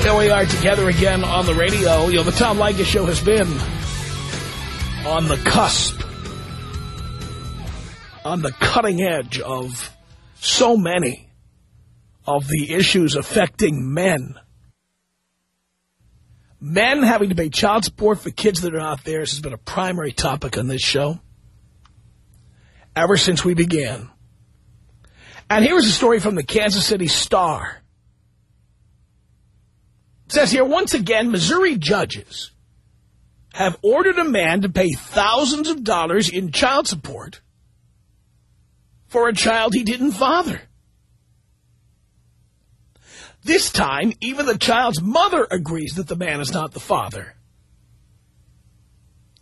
Here we are together again on the radio. You know, the Tom Leykis Show has been on the cusp, on the cutting edge of so many of the issues affecting men. Men having to pay child support for kids that are not theirs has been a primary topic on this show ever since we began. And here is a story from the Kansas City Star. Says here, once again, Missouri judges have ordered a man to pay thousands of dollars in child support for a child he didn't father. This time, even the child's mother agrees that the man is not the father.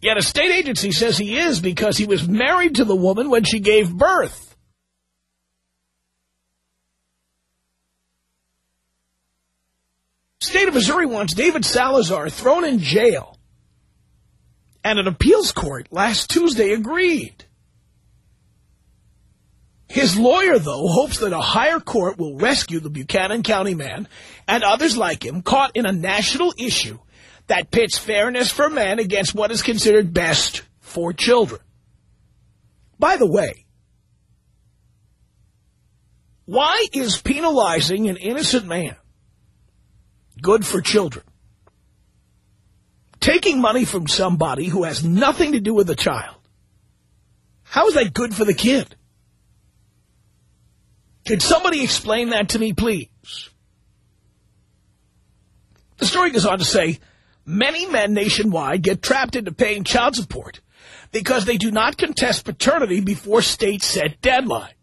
Yet a state agency says he is because he was married to the woman when she gave birth. State of Missouri wants David Salazar thrown in jail. And an appeals court last Tuesday agreed. His lawyer, though, hopes that a higher court will rescue the Buchanan County man and others like him caught in a national issue that pits fairness for men against what is considered best for children. By the way, why is penalizing an innocent man good for children? Taking money from somebody who has nothing to do with the child, how is that good for the kid? Can somebody explain that to me, please? The story goes on to say, many men nationwide get trapped into paying child support because they do not contest paternity before state set deadlines.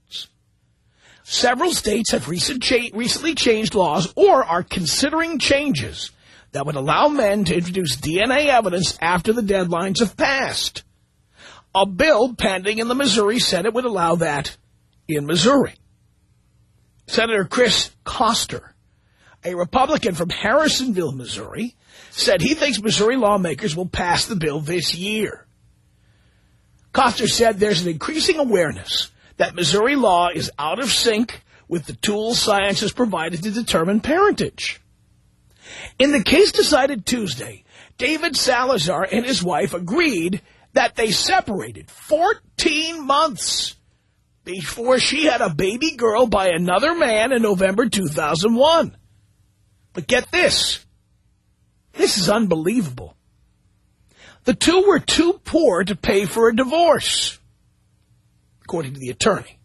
Several states have recent cha recently changed laws or are considering changes that would allow men to introduce DNA evidence after the deadlines have passed. A bill pending in the Missouri Senate would allow that in Missouri. Senator Chris Koster, a Republican from Harrisonville, Missouri, said he thinks Missouri lawmakers will pass the bill this year. Koster said there's an increasing awareness that Missouri law is out of sync with the tools science has provided to determine parentage. In the case decided Tuesday, David Salazar and his wife agreed that they separated 14 months before she had a baby girl by another man in November 2001. But get this. This is unbelievable. The two were too poor to pay for a divorce, according to the attorney.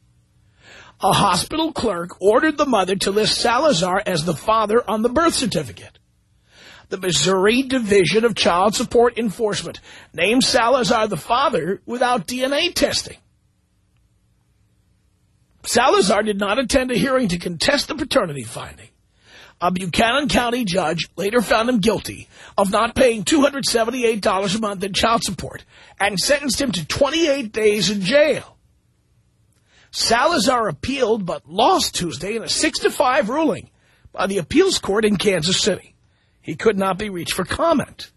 A hospital clerk ordered the mother to list Salazar as the father on the birth certificate. The Missouri Division of Child Support Enforcement named Salazar the father without DNA testing. Salazar did not attend a hearing to contest the paternity finding. A Buchanan County judge later found him guilty of not paying $278 a month in child support and sentenced him to 28 days in jail. Salazar appealed but lost Tuesday in a 6-5 ruling by the appeals court in Kansas City. He could not be reached for comment.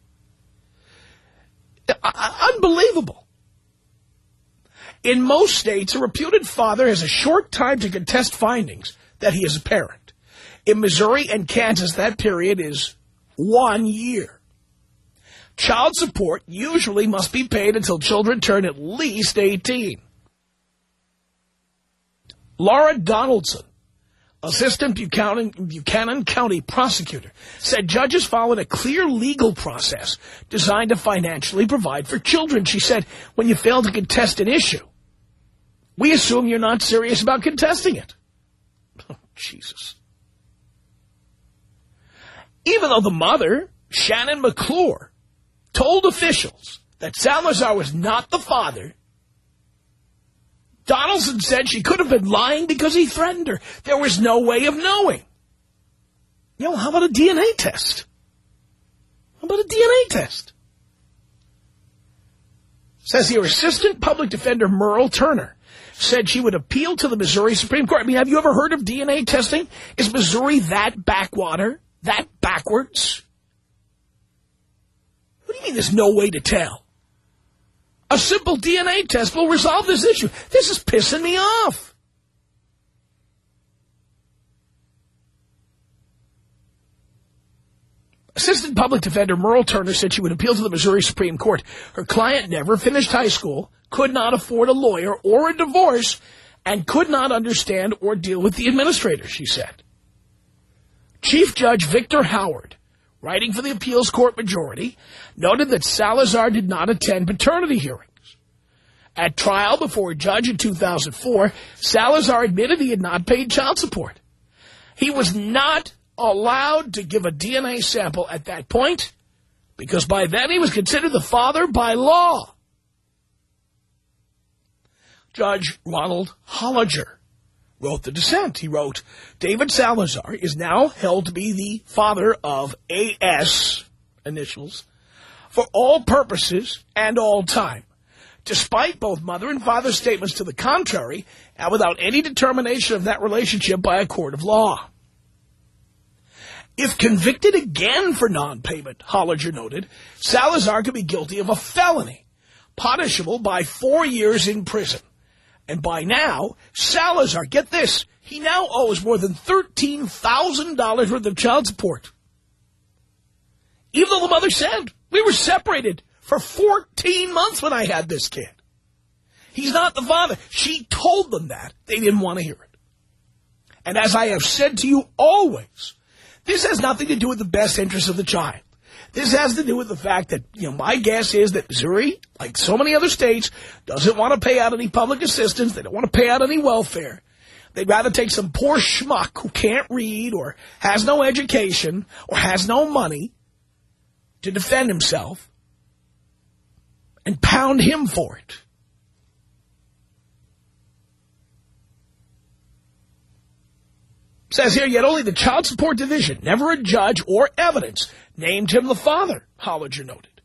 Unbelievable. In most states, a reputed father has a short time to contest findings that he is a parent. In Missouri and Kansas, that period is one year. Child support usually must be paid until children turn at least 18. Laura Donaldson Assistant Buchanan, Buchanan County prosecutor, said judges followed a clear legal process designed to financially provide for children. She said, when you fail to contest an issue, we assume you're not serious about contesting it. Oh, Jesus. Even though the mother, Shannon McClure, told officials that Salazar was not the father, Donaldson said she could have been lying because he threatened her. There was no way of knowing. You know, how about a DNA test? How about a DNA test? Says here, Assistant Public Defender Merle Turner said she would appeal to the Missouri Supreme Court. I mean, have you ever heard of DNA testing? Is Missouri that backwater? That backwards? What do you mean there's no way to tell? A simple DNA test will resolve this issue. This is pissing me off. Assistant Public Defender Merle Turner said she would appeal to the Missouri Supreme Court. Her client never finished high school, could not afford a lawyer or a divorce, and could not understand or deal with the administrator, she said. Chief Judge Victor Howard writing for the appeals court majority, noted that Salazar did not attend paternity hearings. At trial before a judge in 2004, Salazar admitted he had not paid child support. He was not allowed to give a DNA sample at that point because by then he was considered the father by law. Judge Ronald Holliger wrote the dissent. He wrote, David Salazar is now held to be the father of A.S. initials for all purposes and all time, despite both mother and father's statements to the contrary and without any determination of that relationship by a court of law. If convicted again for non-payment, Holliger noted, Salazar could be guilty of a felony, punishable by four years in prison. And by now, Salazar, get this, he now owes more than $13,000 worth of child support. Even though the mother said, we were separated for 14 months when I had this kid. He's not the father. She told them that. They didn't want to hear it. And as I have said to you always, this has nothing to do with the best interest of the child. This has to do with the fact that, you know, my guess is that Missouri, like so many other states, doesn't want to pay out any public assistance. They don't want to pay out any welfare. They'd rather take some poor schmuck who can't read or has no education or has no money to defend himself and pound him for it. Says here, yet only the Child Support Division, never a judge or evidence, named him the father, Holliger noted.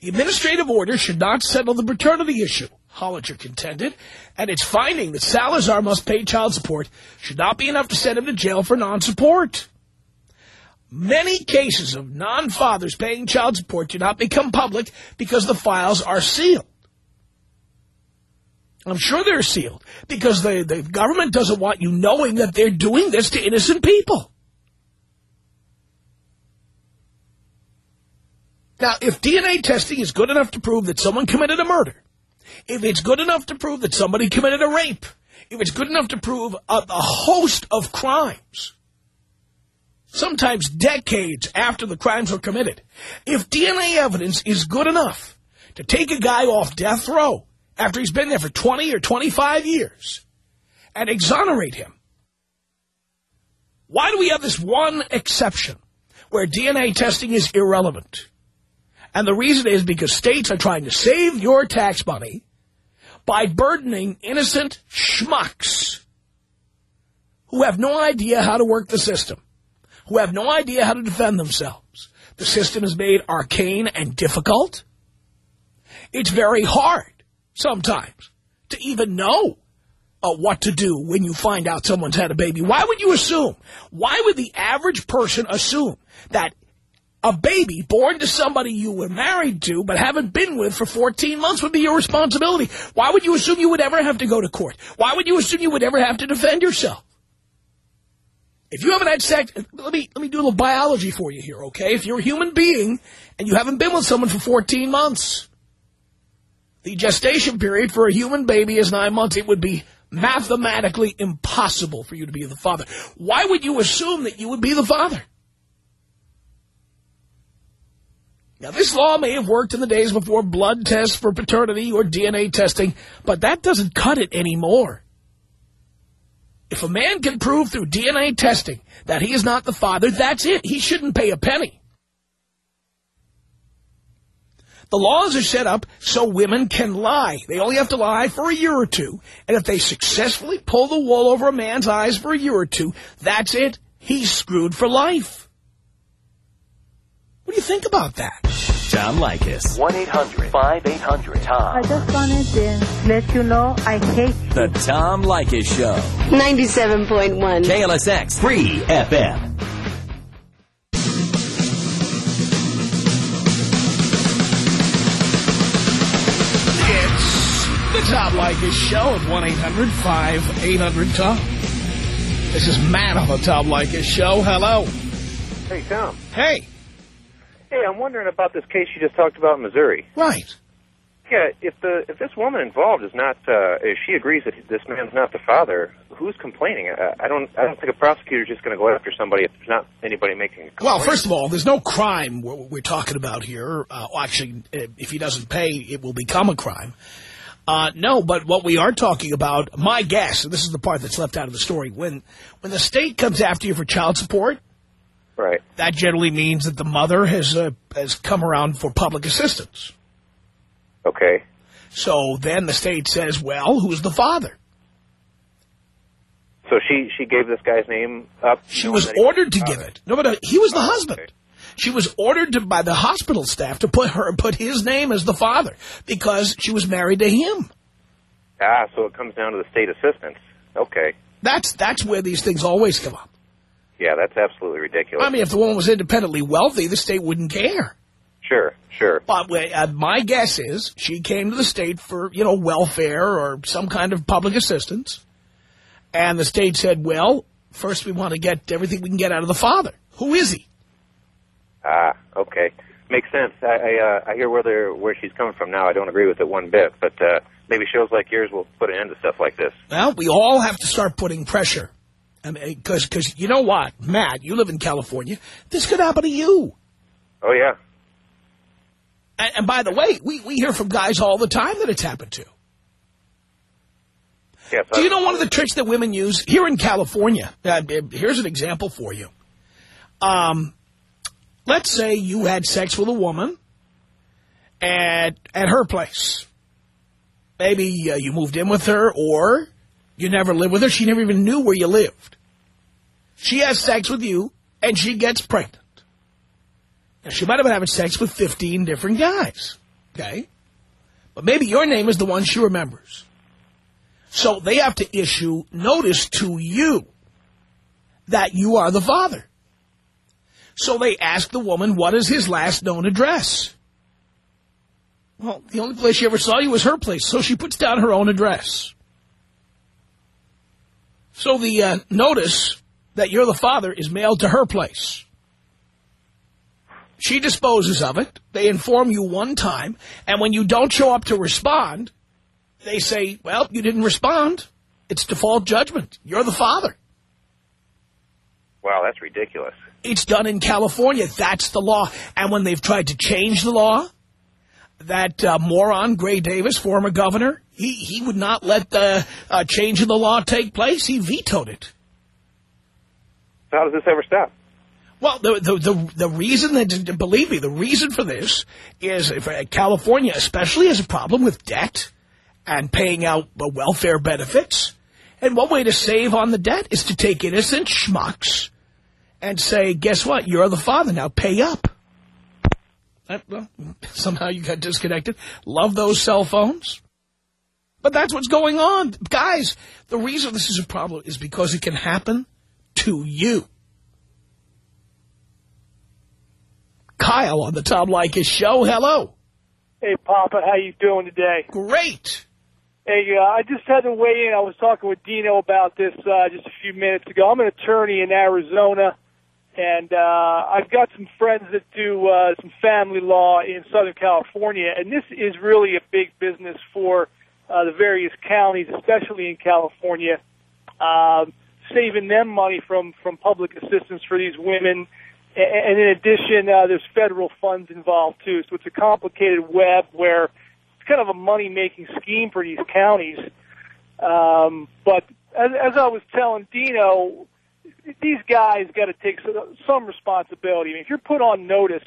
The administrative order should not settle the paternity issue, Holliger contended, and its finding that Salazar must pay child support should not be enough to send him to jail for non-support. Many cases of non-fathers paying child support do not become public because the files are sealed. I'm sure they're sealed because the, the government doesn't want you knowing that they're doing this to innocent people. Now, if DNA testing is good enough to prove that someone committed a murder, if it's good enough to prove that somebody committed a rape, if it's good enough to prove a, a host of crimes, sometimes decades after the crimes were committed, if DNA evidence is good enough to take a guy off death row after he's been there for 20 or 25 years and exonerate him. Why do we have this one exception where DNA testing is irrelevant? And the reason is because states are trying to save your tax money by burdening innocent schmucks who have no idea how to work the system, who have no idea how to defend themselves. The system is made arcane and difficult. It's very hard sometimes to even know uh, what to do when you find out someone's had a baby. Why would you assume? Why would the average person assume that a baby born to somebody you were married to but haven't been with for 14 months would be your responsibility? Why would you assume you would ever have to go to court? Why would you assume you would ever have to defend yourself? If you haven't had sex, let me let me do a little biology for you here, okay? If you're a human being and you haven't been with someone for 14 months, the gestation period for a human baby is nine months. It would be mathematically impossible for you to be the father. Why would you assume that you would be the father? Now, this law may have worked in the days before blood tests for paternity or DNA testing, but that doesn't cut it anymore. If a man can prove through DNA testing that he is not the father, that's it. He shouldn't pay a penny. The laws are set up so women can lie. They only have to lie for a year or two. And if they successfully pull the wool over a man's eyes for a year or two, that's it. He's screwed for life. What do you think about that? Tom Leykis. 1-800-5800-TOM. I just wanted to let you know I hate you. The Tom Leykis Show. 97.1. KLSX. Free FM. The his Show at 1-800-5800-TOM. This is Matt on the Tom Leykis Show. Hello. Hey, Tom. Hey. Hey, I'm wondering about this case you just talked about in Missouri. Right. Yeah, if the if this woman involved is not, uh, if she agrees that this man's not the father, who's complaining? I, I don't, I don't think a prosecutor's just going to go after somebody if there's not anybody making a complaint. Well, first of all, there's no crime we're, we're talking about here. Uh, actually, if he doesn't pay, it will become a crime. Uh, no, but what we are talking about, my guess, and this is the part that's left out of the story, when when the state comes after you for child support, right? that generally means that the mother has uh, has come around for public assistance. Okay. So then the state says, well, who's the father? So she she gave this guy's name up. She was ordered to give it. No, but uh, he was the Oh, husband. okay. She was ordered to, by the hospital staff to put her put his name as the father because she was married to him. Ah, so it comes down to the state assistance. Okay. That's that's where these things always come up. Yeah, that's absolutely ridiculous. I mean, if the woman was independently wealthy, the state wouldn't care. sure, sure. But uh, my guess is she came to the state for, you know, welfare or some kind of public assistance. And the state said, well, first we want to get everything we can get out of the father. Who is he? Ah, okay. Makes sense. I I, uh, I hear where they're, where she's coming from now. I don't agree with it one bit, but uh, maybe shows like yours will put an end to stuff like this. Well, we all have to start putting pressure. I mean, because cause you know what, Matt, you live in California. This could happen to you. Oh yeah, And, and by the way, we, we hear from guys all the time that it's happened to. yes. Do you know one of the tricks that women use here in California? Uh, here's an example for you. Um, let's say you had sex with a woman at at her place. Maybe uh, you moved in with her, or you never lived with her. She never even knew where you lived. She has sex with you, and she gets pregnant. Now, she might have been having sex with 15 different guys, okay? But maybe your name is the one she remembers. So they have to issue notice to you that you are the father. So they ask the woman, what is his last known address? Well, the only place she ever saw you was her place, so she puts down her own address. So the uh, notice that you're the father is mailed to her place. She disposes of it. They inform you one time, and when you don't show up to respond, they say, well, you didn't respond. It's default judgment. You're the father. Wow, that's ridiculous. It's done in California. That's the law. And when they've tried to change the law, that uh, moron, Gray Davis, former governor, he, he would not let the uh, change in the law take place. He vetoed it. So how does this ever stop? Well, the, the, the, the reason that, believe me, the reason for this is if, uh, California especially has a problem with debt and paying out welfare benefits. And one way to save on the debt is to take innocent schmucks and say, guess what? You're the father. Now pay up. That, well, somehow you got disconnected. Love those cell phones. But that's what's going on. Guys, the reason this is a problem is because it can happen to you. Kyle on the Tom Leykis show. Hello. Hey, Papa, how you doing today? Great. Hey, uh, I just had to weigh in. I was talking with Dino about this uh, just a few minutes ago. I'm an attorney in Arizona, and uh, I've got some friends that do uh, some family law in Southern California, and this is really a big business for uh, the various counties, especially in California, um, saving them money from from public assistance for these women. A- And in addition, uh, there's federal funds involved too. So it's a complicated web where it's kind of a money making scheme for these counties. Um, but as, as I was telling Dino, these guys got to take some responsibility. I mean, if you're put on notice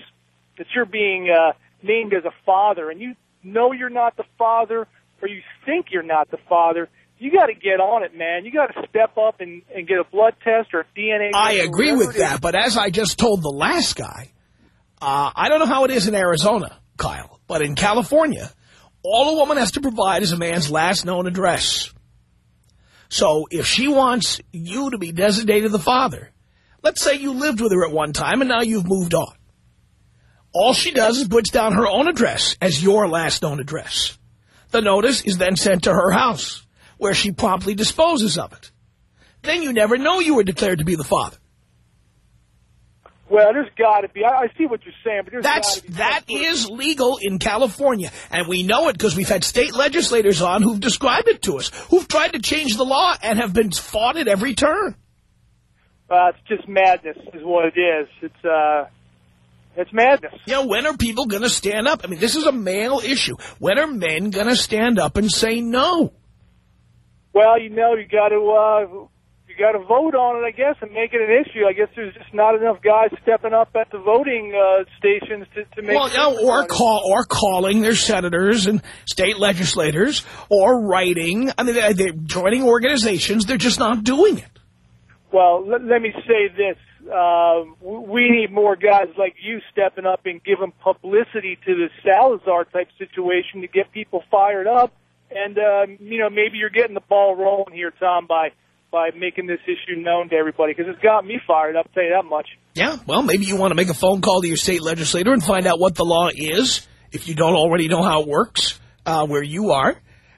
that you're being uh, named as a father, and you know you're not the father, or you think you're not the father, you got to get on it, man. You got to step up and, and get a blood test or a DNA. I agree with that, but as I just told the last guy, uh, I don't know how it is in Arizona, Kyle, but in California, all a woman has to provide is a man's last known address. So if she wants you to be designated the father, let's say you lived with her at one time and now you've moved on. All she does is puts down her own address as your last known address. The notice is then sent to her house, where she promptly disposes of it. Then you never know you were declared to be the father. Well, there's got to be. I, I see what you're saying, but there's That's that some sort of- is legal in California, and we know it because we've had state legislators on who've described it to us, who've tried to change the law and have been fought at every turn. Uh, it's just madness, is what it is. It's uh, it's madness. You know, when are people going to stand up? I mean, this is a male issue. When are men going to stand up and say no? Well, you know, you got to uh, got to vote on it, I guess, and make it an issue. I guess there's just not enough guys stepping up at the voting uh, stations to, to make. Well, you or call or calling their senators and state legislators, or writing. I mean, they- they're joining organizations. They're just not doing it. Well, let, let me say this: uh, we need more guys like you stepping up and giving publicity to the Salazar type situation to get people fired up. And uh, you know, maybe you're getting the ball rolling here, Tom, by by making this issue known to everybody because it's got me fired up. I'll tell you that much. Yeah, well, maybe you want to make a phone call to your state legislator and find out what the law is, if you don't already know how it works, uh, where you are,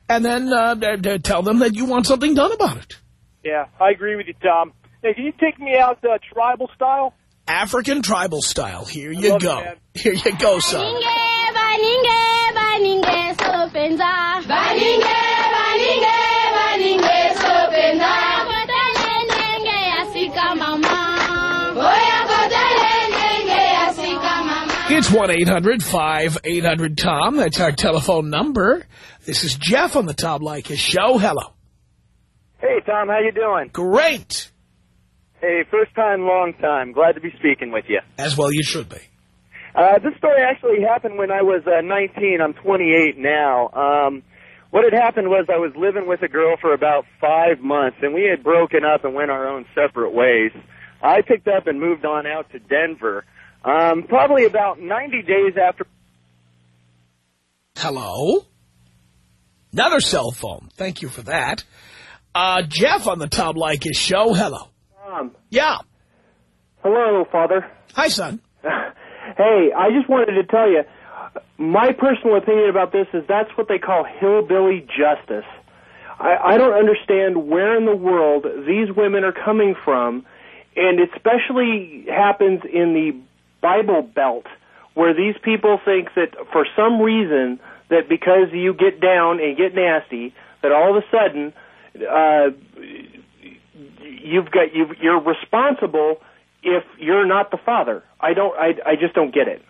and then uh, d- d- tell them that you want something done about it. Yeah, I agree with you, Tom. Hey, can you take me out uh, tribal style? African tribal style. Here you love it, go. man. Here you go, son. Baninge, baninge, baninge, sopenza. 1-800-5800-TOM. That's our telephone number. This is Jeff on the Tom Leykis show. Hello. Hey, Tom, how you doing? Great. Hey, first time, long time. Glad to be speaking with you. As well you should be. Uh, this story actually happened when I was uh, 19. I'm 28 now. Um, what had happened was I was living with a girl for about five months, and we had broken up and went our own separate ways. I picked up and moved on out to Denver. Um, probably about 90 days after Hello? Another cell phone. Thank you for that. Uh, Jeff on the Tom Leykis show. Hello. Tom. Yeah. Hello, Father. Hi, son. Hey, I just wanted to tell you, my personal opinion about this is that's what they call hillbilly justice. I, I don't understand where in the world these women are coming from, and it especially happens in the Bible Belt, where these people think that for some reason that because you get down and get nasty, that all of a sudden uh, you've got you you're responsible if you're not the father. I don't. I I just don't get it.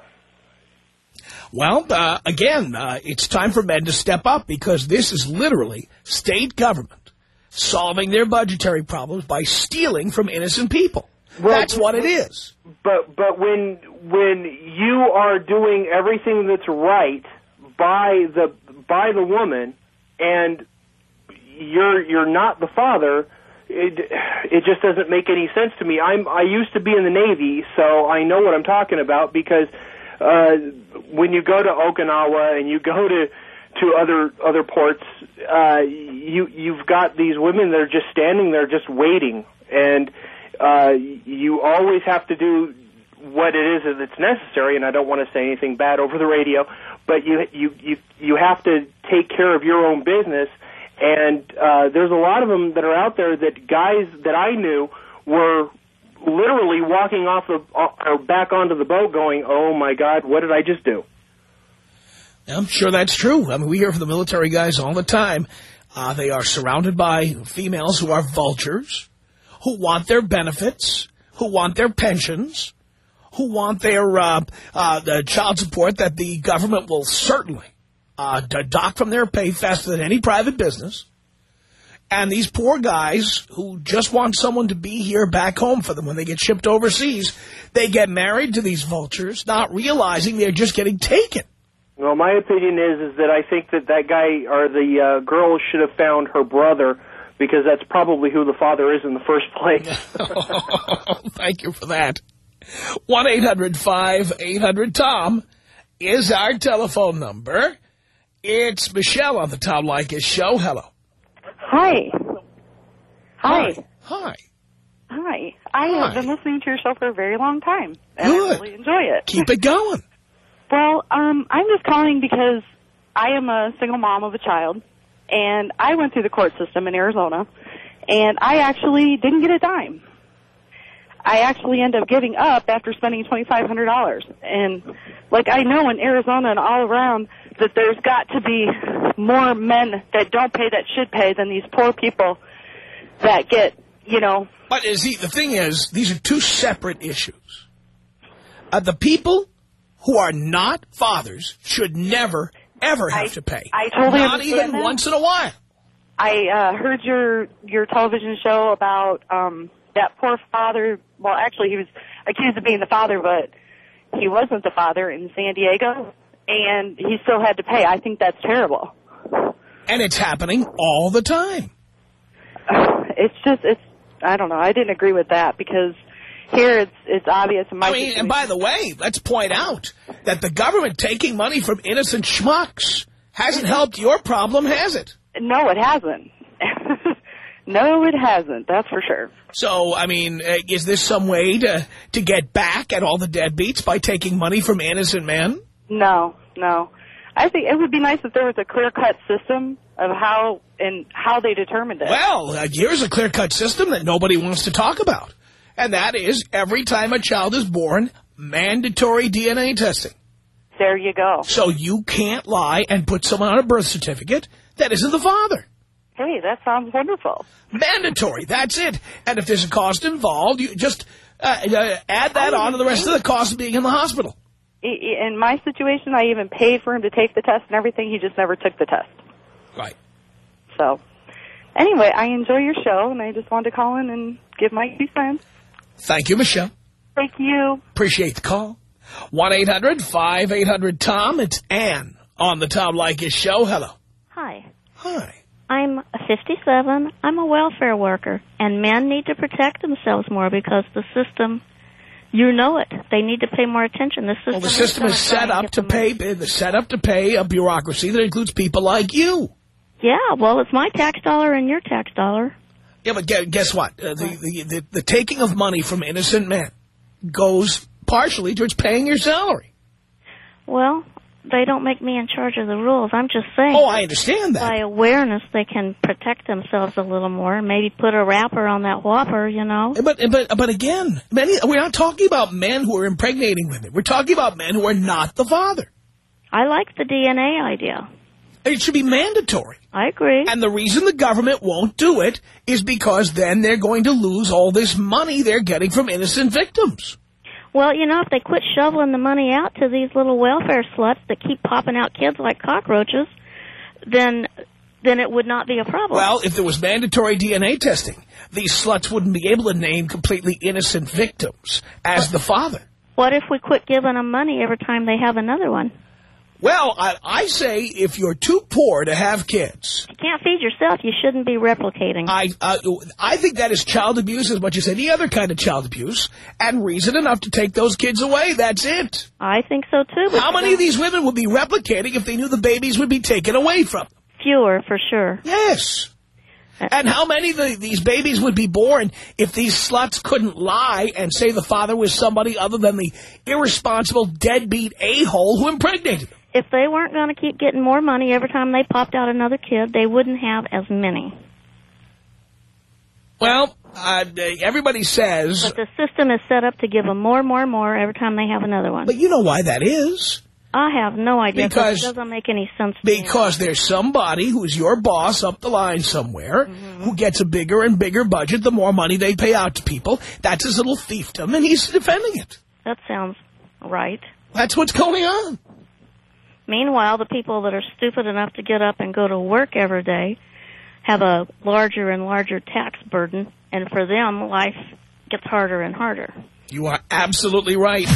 Well, uh, again, uh, it's time for men to step up because this is literally state government solving their budgetary problems by stealing from innocent people. That's what it is. But but when when you are doing everything that's right by the by the woman and you're you're not the father, it it just doesn't make any sense to me. I'm I used to be in the Navy, so I know what I'm talking about because uh when you go to Okinawa and you go to to other other ports, uh you you've got these women that are just standing there just waiting and uh you always have to do what it is that's necessary and I don't want to say anything bad over the radio, but you you you you have to take care of your own business and uh there's a lot of them that are out there that guys that I knew were literally walking off the or back onto the boat going, "Oh my god, what did I just do?" I'm sure that's true. I mean, we hear from the military guys all the time. Uh, they are surrounded by females who are vultures, who want their benefits, who want their pensions, who want their uh, uh, the child support that the government will certainly uh, dock from their pay faster than any private business. And these poor guys who just want someone to be here back home for them when they get shipped overseas, they get married to these vultures, not realizing they're just getting taken. Well, my opinion is is that I think that that guy or the uh, girl should have found her brother because that's probably who the father is in the first place. Thank you for that. 1-800-5800-TOM is our telephone number. It's Michelle on the Tom Leykis show. Hello. Hi. Hi. Hi. Hi. I Hi. have been listening to your show for a very long time, and Good. I really enjoy it. Keep it going. Well, um, I'm just calling because I am a single mom of a child, and I went through the court system in Arizona, and I actually didn't get a dime. I actually end up giving up after spending $2,500. And, like, I know in Arizona and all around that there's got to be more men that don't pay that should pay than these poor people that get, you know, But is he, the thing is, these are two separate issues. Uh, the people who are not fathers should never, ever have to pay. I totally Not even that. once in a while. I uh, heard your your television show about um, that poor father. Well, actually, he was accused of being the father, but he wasn't the father in San Diego, and he still had to pay. I think that's terrible. And it's happening all the time. It's just it's. I don't know. I didn't agree with that because here it's it's obvious. I mean, and by the way, let's point out that the government taking money from innocent schmucks hasn't helped your problem, has it? no, it hasn't. no, it hasn't. That's for sure. So, I mean, uh, is this some way to, to get back at all the deadbeats by taking money from innocent men? No, no. I think it would be nice if there was a clear-cut system of how and how they determined it. Well, uh, here's a clear-cut system that nobody wants to talk about. And that is, every time a child is born, mandatory DNA testing. There you go. So you can't lie and put someone on a birth certificate that isn't the father. Hey, that sounds wonderful. Mandatory, that's it. And if there's a cost involved, you just uh, uh, add that on to the rest of the cost of being in the hospital. In my situation, I even paid for him to take the test and everything. He just never took the test. Right. So, anyway, I enjoy your show, and I just wanted to call in and give my two cents. Thank you, Michelle. Thank you. Appreciate the call. 1-800-5800-TOM. It's Ann on the Tom Leykis show. Hello. Hi. Hi. I'm 57. I'm a welfare worker, and men need to protect themselves more because the system, you know it. They need to pay more attention. The system, Well, the system is set up to pay, the set up to pay a bureaucracy that includes people like you. Yeah, well, it's my tax dollar and your tax dollar. Yeah, but guess what? Uh, the, the, the, the taking of money from innocent men goes partially towards paying your salary. Well, they don't make me in charge of the rules. I'm just saying. Oh, I understand that. By awareness, they can protect themselves a little more. Maybe put a wrapper on that whopper, you know. But but but again, many we're not talking about men who are impregnating women. We're talking about men who are not the father. I like the DNA idea. It should be mandatory. I agree. And the reason the government won't do it is because then they're going to lose all this money they're getting from innocent victims. Well, you know, if they quit shoveling the money out to these little welfare sluts that keep popping out kids like cockroaches, then then it would not be a problem. Well, if there was mandatory DNA testing, these sluts wouldn't be able to name completely innocent victims as the father. what if we quit giving them money every time they have another one? Well, I, I say if you're too poor to have kids, You can't feed yourself. You shouldn't be replicating. I uh, I think that is child abuse as much as any other kind of child abuse, and reason enough to take those kids away. That's it. I think so too. How many of these women would be replicating if they knew the babies would be taken away from them? Fewer, for sure. Yes. And how many of the, these babies would be born if these sluts couldn't lie and say the father was somebody other than the irresponsible deadbeat a-hole who impregnated them? If they weren't going to keep getting more money every time they popped out another kid, they wouldn't have as many. Well, uh, everybody says... But the system is set up to give them more, more, more every time they have another one. But you know why that is. I have no idea Because- it doesn't make any sense to me. Because there's somebody who's your boss up the line somewhere Mm-hmm. who gets a bigger and bigger budget the more money they pay out to people. That's his little fiefdom, and he's defending it. That sounds right. That's what's going on. Meanwhile, the people that are stupid enough to get up and go to work every day have a larger and larger tax burden, and for them, life gets harder and harder. You are absolutely right.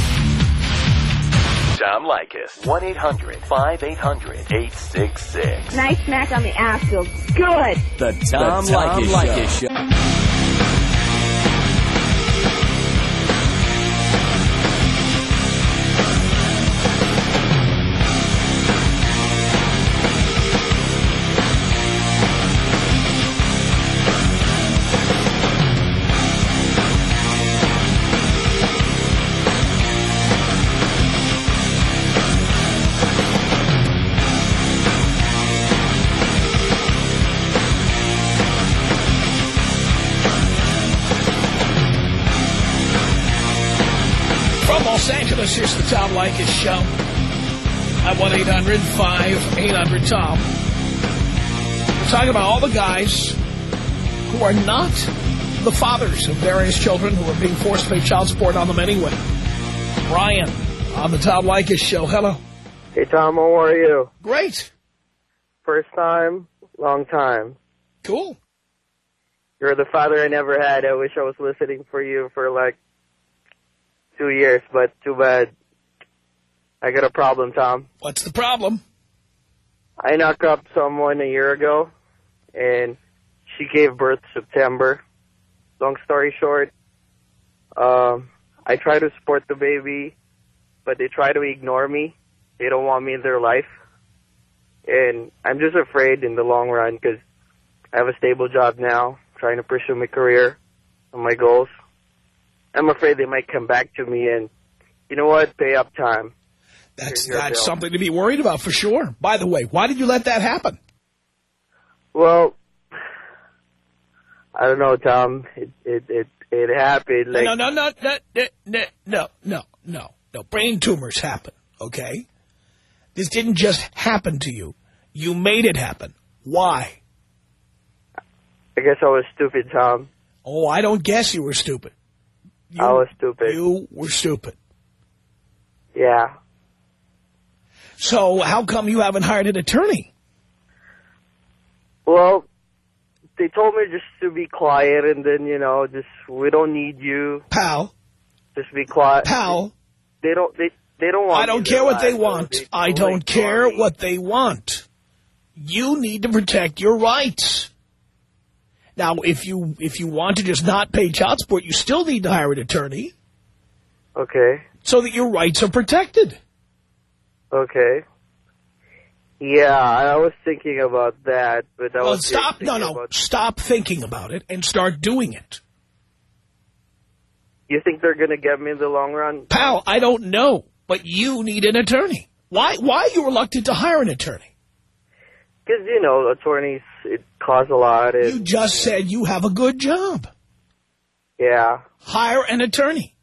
Tom Leykis. 1-800-5800-866. Nice smack on the ass feels good. The Tom, Leykis Show. From Tom Leykis Show. At 1-800-5800-TOM. We're talking about all the guys who are not the fathers of various children who are being forced to pay child support on them anyway. Brian on the Tom Leykis Show. Hello. Hey, Tom, how are you? Great. First time, long time. Cool. You're the father I never had. I wish I was listening for you for like two years, but too bad. I got a problem, Tom. What's the problem? I knocked up someone a year ago, and she gave birth September. Long story short, um, I try to support the baby, but they try to ignore me. They don't want me in their life. And I'm just afraid in the long run because I have a stable job now, trying to pursue my career and my goals. I'm afraid they might come back to me and, you know what, pay up time. That's, Here's your that's bill. something to be worried about for sure. By the way, why did you let that happen? Well, I don't know, Tom. It it it, it happened. Like no, no, no, no, no, no, no, no, no, no. Brain tumors happen, okay? This didn't just happen to you. You made it happen. Why? I guess I was stupid, Tom. Oh, I don't guess you were stupid. You, I was stupid. You were stupid. Yeah. So how come you haven't hired an attorney? Well, they told me just to be quiet and then, you know, just we don't need you. Pal. Just be quiet. Pal. They don't they they don't want I don't care what they want. they I don't care what they want. You need to protect your rights. Now, if you if you want to just not pay child support, you still need to hire an attorney Okay. so that your rights are protected. Okay. Yeah, I was thinking about that, but I Well, was stop. No, thinking no. about- Stop thinking about it and start doing it. You think they're going to get me in the long run? Pal, I don't know, but you need an attorney. Why Why are you reluctant to hire an attorney? Because, you know, attorneys, it costs a lot. And, You just said you have a good job. Yeah. Hire an attorney.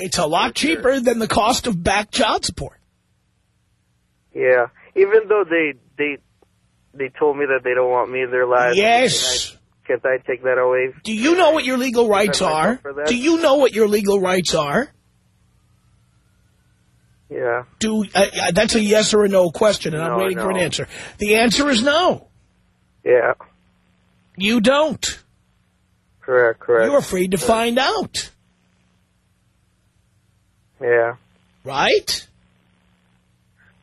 It's a lot cheaper than the cost of back child support. Yeah. Even though they they they told me that they don't want me in their lives. Yes. Can't I, can't I take that away? Do you know what your legal rights are? myself for that? Do you know what your legal rights are? Yeah. Do uh, uh, That's a yes or a no question, and I'm No, waiting for an answer. The answer is no. Yeah. You don't. Correct. Correct. You're afraid to find out, Yeah. right?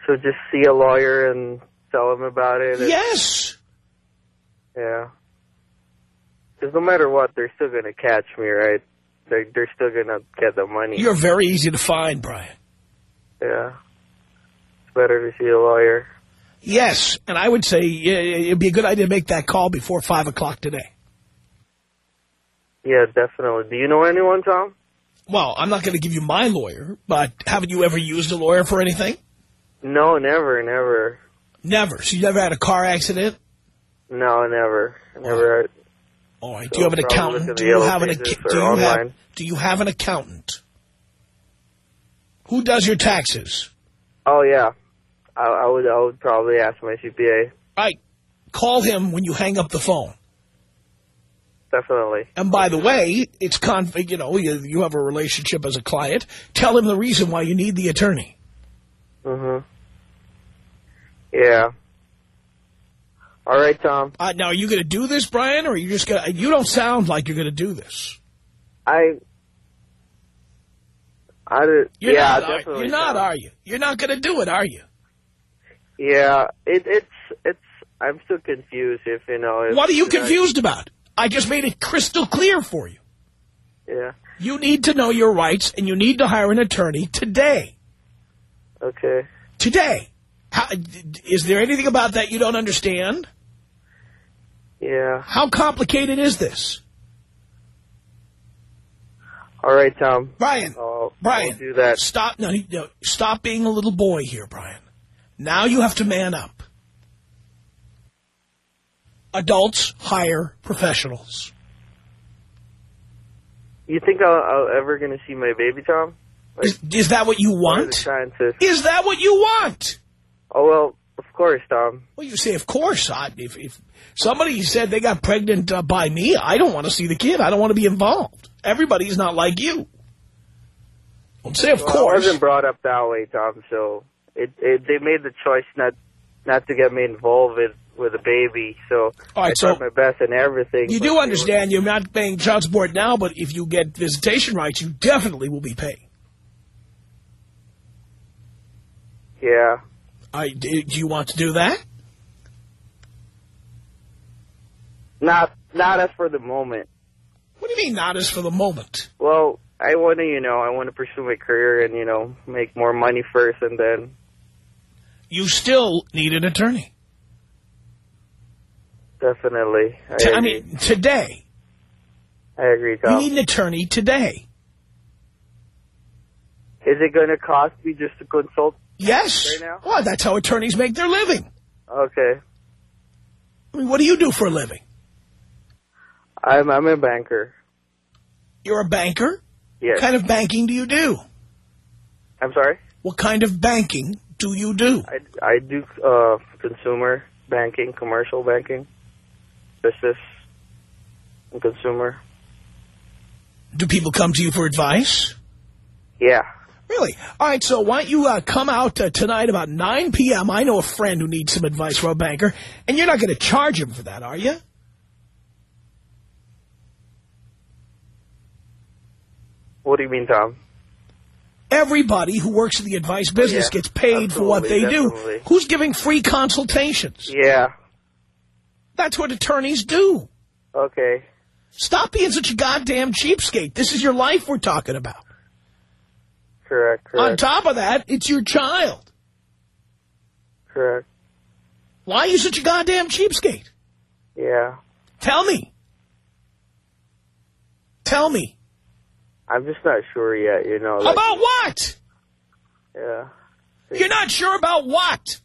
So just see a lawyer and tell him about it. Yes. Yeah. Because no matter what, they're still going to catch me, right? They're, they're still going to get the money. You're very easy to find, Brian. Yeah. It's better to see a lawyer. Yes, and I would say it'd be a good idea to make that call before 5 o'clock today. Yeah, definitely. Do you know anyone, Tom? Well, I'm not going to give you my lawyer, but haven't you ever used a lawyer for anything? No, never, never. Never. So you never had a car accident? No, never. Never. All right. Do you have an accountant? Do you have an do you have do you have an accountant? Who does your taxes? Oh yeah, I, I would. I would probably ask my CPA. Right. Call him when you hang up the phone. Definitely. And by the way, it's con. You know, you, you have a relationship as a client. Tell him the reason why you need the attorney. Mhm. Yeah. All right, Tom. Uh, now, are you going to do this, Brian, or are you just going? to You don't sound like you're going to do this. I. I did, You're yeah, not, are, definitely. you're not, are you? You're not going to do it, are you? Yeah, it, it's it's. I'm still confused. If you know. If, What are you confused about? I just made it crystal clear for you. Yeah. You need to know your rights, and you need to hire an attorney today. Okay. Today. How, is there anything about that you don't understand? Yeah. How complicated is this? All right, Tom. Brian. Uh, I'll, Brian. Do that. Stop. No, no, stop being a little boy here, Brian. Now you have to man up. Adults hire professionals. You think I'll, I'll ever gonna see my baby, Tom? Is, is that what you What are the want? chances? Is that what you want? Oh well, of course, Tom. Well, you say, of course. I, if, if somebody said they got pregnant uh, by me, I don't want to see the kid. I don't want to be involved. Everybody's not like you. Don't say, of Well, I course. wasn't brought up that way, Tom. So it, it they made the choice not not to get me involved with with a baby. So All right, I so my best and everything. You do understand you're not paying child support now, but if you get visitation rights, you definitely will be paying. Yeah. I, do do you want to do that? Not not as for the moment. What do you mean not as for the moment? Well, I want to, you know, I want to pursue my career and you know make more money first, and then You still need an attorney. Definitely. I, T- I agree. mean, today. I agree, You need an attorney today. Is it going to cost me just to consult? Yes. Right now? Well, that's how attorneys make their living. Okay. I mean, what do you do for a living? I'm I'm a banker. You're a banker? Yes. What kind of banking do you do? I'm sorry. What kind of banking do you do? I I do uh consumer banking, commercial banking, business, and consumer. Do people come to you for advice? Yeah. Really? All right, so why don't you uh, come out uh, tonight about 9 p.m. I know a friend who needs some advice from a banker, and you're not going to charge him for that, are you? What do you mean, Tom? Everybody who works in the advice business Yeah, gets paid for what they absolutely, do. Who's giving free consultations? Yeah. That's what attorneys do. Okay. Stop being such a goddamn cheapskate. This is your life we're talking about. Correct. Correct. On top of that, it's your child. correct. Why are you such a goddamn cheapskate? Yeah. Tell me. Tell me. I'm just not sure yet. You know. Like, About what? Yeah. You're not sure about what?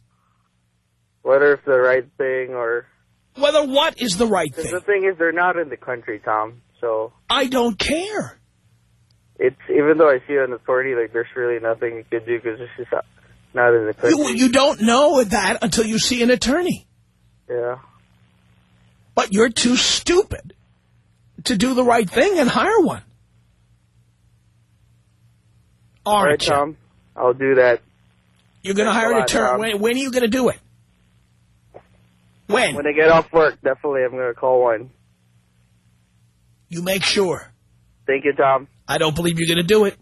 Whether it's the right thing or. Whether what is the right thing. the thing is, they're not in the country, Tom. So I don't care. it's even though I see an attorney, like there's really nothing you could do because it's just not- in the country. You, you don't know that until you see an attorney. Yeah. But you're too stupid to do the right thing and hire one. All right? Tom. I'll do that. You're going to hire an attorney. When, when are you going to do it? When? When I get off work, definitely I'm going to call one. You make sure. Thank you, Tom. I don't believe you're going to do it.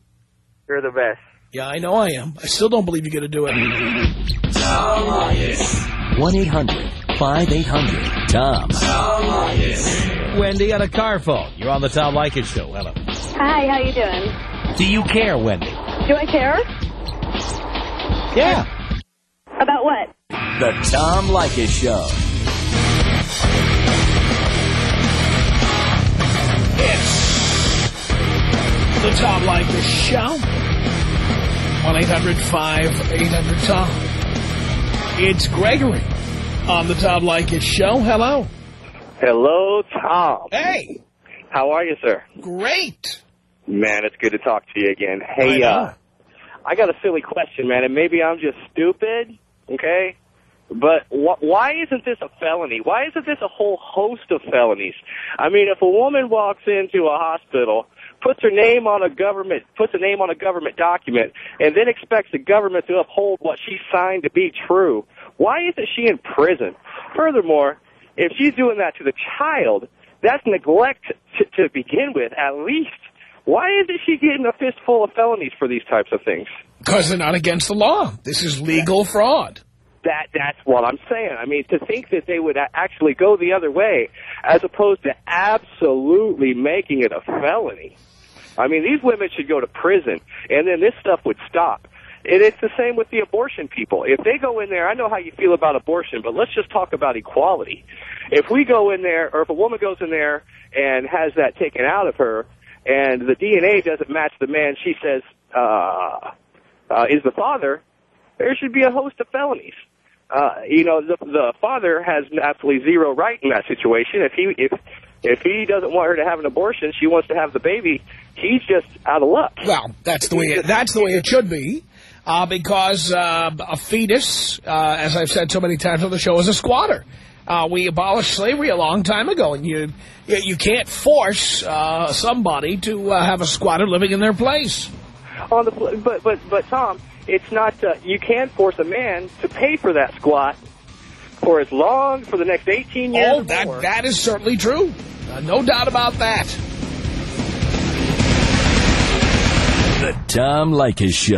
You're the best. Yeah, I know I am. I still don't believe you're going to do it. Tom Leykis. 1-800-5800-TOM. Tom Leykis. Wendy on a car phone. You're on the Tom Leykis show. Hello. Hi, how you doing? Do you care, Wendy? Do I care? Yeah. About what? The Tom Leykis Show. The Tom Leykis Show. 1-800-5800-TOM. It's Gregory on the Tom Leykis Show. Hello. Hello, Tom. Hey. How are you, sir? Great. Man, it's good to talk to you again. Hey, I uh. I got a silly question, man, and maybe I'm just stupid, okay? But wh- why isn't this a felony? Why isn't this a whole host of felonies? I mean, if a woman walks into a hospital, puts her name on a government, puts a name on a government document, and then expects the government to uphold what she signed to be true, why isn't she in prison? Furthermore, if she's doing that to the child, that's neglect to, begin with, at least. Why isn't she getting a fistful of felonies for these types of things? Because they're not against the law. This is legal fraud. That that's what I'm saying. I mean, to think that they would actually go the other way, as opposed to absolutely making it a felony. I mean, these women should go to prison, and then this stuff would stop. And it's the same with the abortion people. If they go in there, I know how you feel about abortion, but let's just talk about equality. If we go in there, or if a woman goes in there and has that taken out of her, and the DNA doesn't match the man she says uh, uh, is the father, there should be a host of felonies. Uh, you know, the, the father has absolutely zero right in that situation. If he if if he doesn't want her to have an abortion, she wants to have the baby. He's just out of luck. Well, that's the way it, that's the way it should be, uh, because uh, a fetus, uh, as I've said so many times on the show, is a squatter. Uh, we abolished slavery a long time ago, and you you can't force uh, somebody to uh, have a squatter living in their place. On the but but but Tom, it's not. Uh, you can't force a man to pay for that squat for as long for the next 18 years. Oh, that more. that is certainly true. Uh, no doubt about that. The Tom Leykis Show.